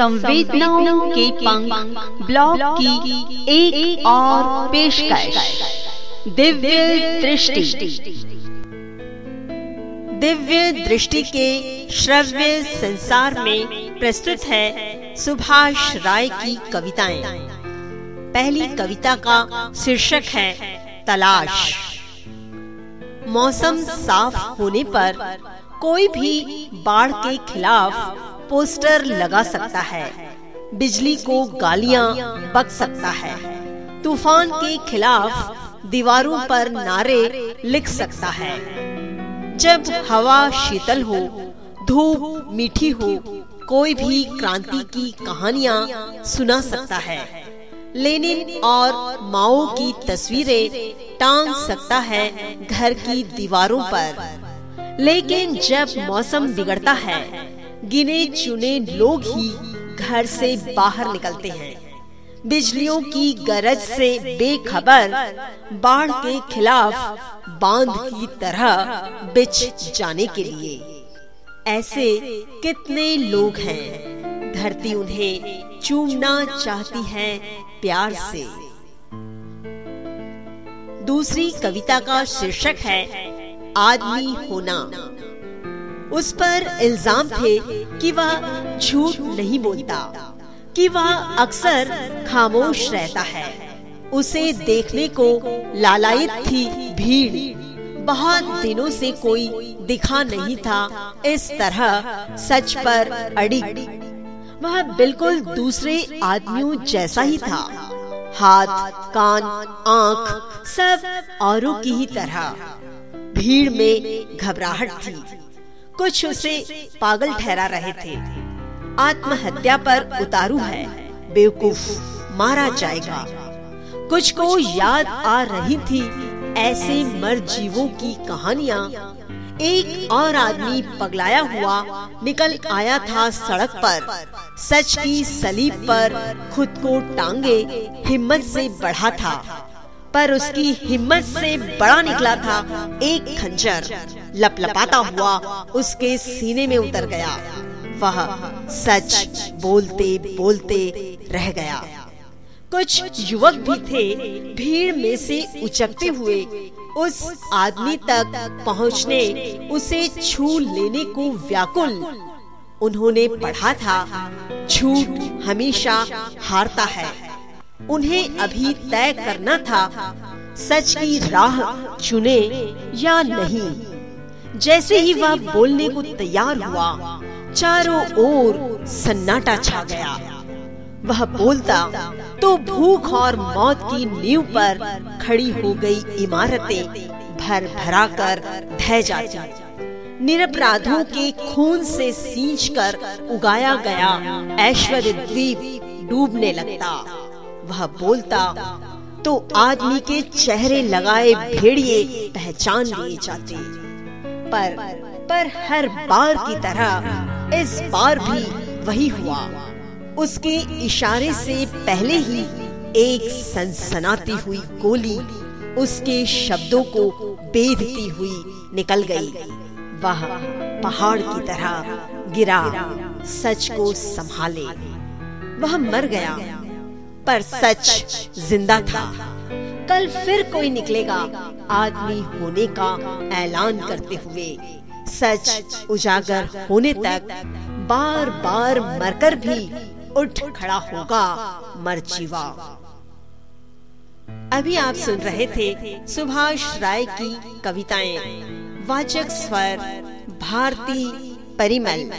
संवेदनाओं के पंख ब्लॉग की एक, और पेशकश। दिव्य दृष्टि। दिव्य दृष्टि के श्रव्य संसार में प्रस्तुत है सुभाष राय की कविताएँ। पहली कविता का शीर्षक है तलाश। मौसम साफ़ होने पर कोई भी बाढ़ के खिलाफ पोस्टर लगा सकता है। बिजली को गालियाँ बक सकता है। तूफ़ान के खिलाफ दीवारों पर नारे लिख सकता है। जब हवा शीतल हो, धूप मीठी हो, कोई भी क्रांति की कहानियाँ सुना सकता है। लेनिन और माओ की तस्वीरें टांग सकता है घर की दीवारों पर। लेकिन जब मौसम बिगड़ता है गिने चुने लोग ही घर से बाहर निकलते हैं। बिजलियों की गरज से बेखबर बाढ़ के खिलाफ बाँध की तरह बिछ जाने के लिए। ऐसे कितने लोग हैं? धरती उन्हें चूमना चाहती है प्यार से। दूसरी कविता का शीर्षक है, आदमी होना। उस पर इल्ज़ाम थे कि वह झूठ नहीं बोलता, कि वह अक्सर खामोश रहता है। उसे देखने को लालायित थी भीड़। बहुत दिनों से कोई दिखा नहीं था इस तरह सच पर अड़ी वह बिल्कुल दूसरे आदमियों जैसा ही था। हाथ, कान, आँख सब औरों की ही तरह। भीड़ में घबराहट थी। कुछ उसे पागल ठहरा रहे थे। आत्महत्या पर उतारू है। बेवकूफ़ मारा जाएगा। कुछ को याद आ रही थी ऐसे मर जीवों की कहानियाँ। एक और आदमी पगलाया हुआ निकल आया था सड़क पर। सच की सलीब पर खुद को टांगे, हिम्मत से बढ़ा था। पर उसकी हिम्मत से बड़ा निकला था एक खंजर। लपलपाता हुआ उसके सीने में उतर गया। वह सच बोलते बोलते रह गया। कुछ युवक भी थे, भीड़ में से उचकते हुए उस आदमी तक पहुँचने, उसे छू लेने को व्याकुल। उन्होंने पढ़ा था, झूठ हमेशा हारता है। उन्हें अभी तय करना था, सच की राह चुने या नहीं। जैसे ही वह बोलने को तैयार हुआ, चारों ओर सन्नाटा छा गया। वह बोलता तो भूख और मौत की नींव पर खड़ी हो गई इमारतें भर भरा कर ढह जाती। निरपराधों के खून से सींच कर उगाया गया ऐश्वर्य द्वीप डूबने लगता। वह बोलता तो आदमी के चेहरे लगाए भेड़िए पहचान लिए जाते। पर पर हर बार की तरह इस बार भी वही हुआ। उसके इशारे से पहले ही एक सनसनाती हुई गोली उसके शब्दों को बेधती हुई निकल गई। वह पहाड़ की तरह गिरा, सच को संभाले। वह मर गया, पर सच ज़िंदा था। कल फिर कोई निकलेगा। आदमी होने का ऐलान करते हुए। सच उजागर होने तक बार बार मरकर भी उठ खड़ा होगा मरजीवा। अभी आप सुन रहे थे सुभाष राय की कविताएँ। वाचक स्वर, भारती परिमल।